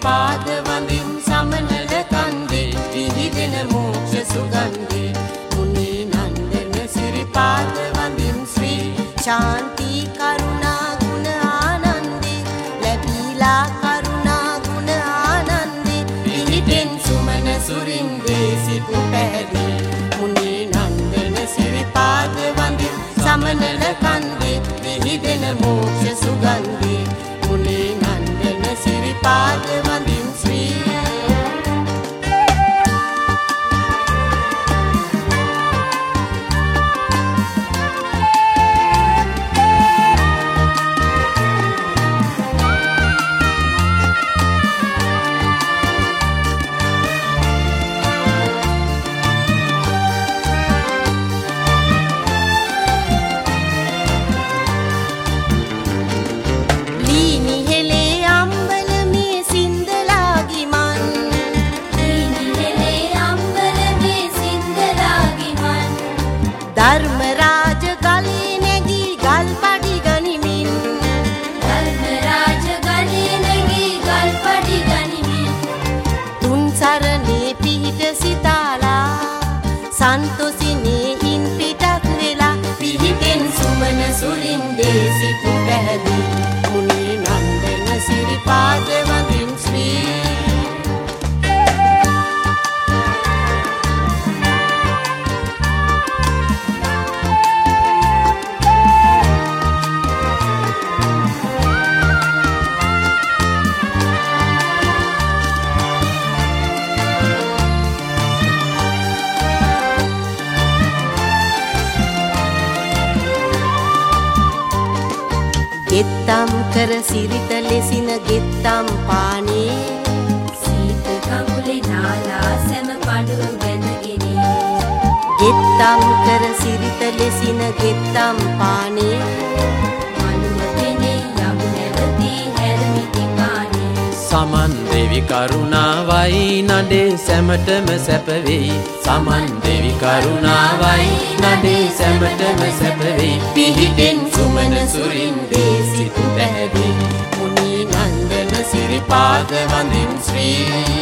සිරිපාද වඳින් සමනල කන්දේ විහිදෙන මෝක්ෂ සුගන්ධේ. මුනි නන්දන සිරිපාද වඳින් ශ්‍රී ශාන්ති කරුණා ගුණ ආනන්දේ. ලැබීලා කරුණා ගුණ ආනන්දේ. විහිදෙන් සුමන සුරින්දේ සිටු පැහැදී. මුනි නන්දන සිරිපාද වඳින් සමනල කන්දේ ධර්මරාජ ගලේ නැගී ගල් පඩි ගනිමින්. ධර්මරාජ ගලේ නැගී ගල් පඩි ගනිමින්. තුන් සරණේ පිහිට සිතාලා සන්තොසිනේ ඉන් පිටත් වෙලා පිහිටෙන් සුමන සුරින්දේ සිටු ගෙත්තම් කර සිරිත ලෙසින ගෙත්තම් පානේ. සීත කඟුලේ නාලා සැම පඩුව බැඳගෙන ගෙත්තම් කර සිරිත ලෙසින ගෙත්තම් පානේ. සමන් දෙවි කරුණාවයි නඩේ සැමටම සැපවෙයි. සමන් දෙවි කරුණාවයි නඩේ සැමටම සැපවෙයි. පිහිටෙන් සුමන සුරින්දේ සිටු පැහැදී මුනි නන්දන සිරිපාද වඳින් ශ්‍රී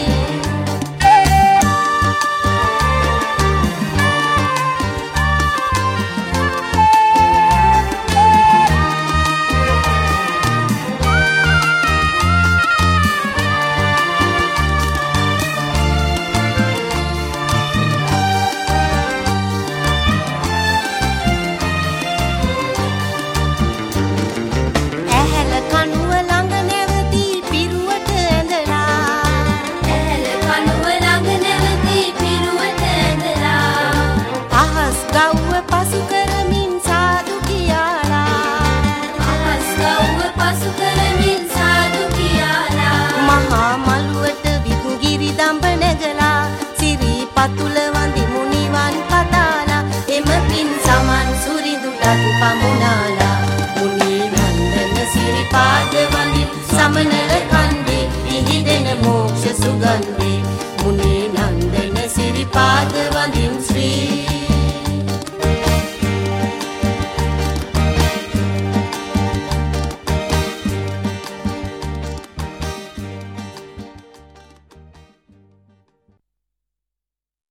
පාද වඳින් සේ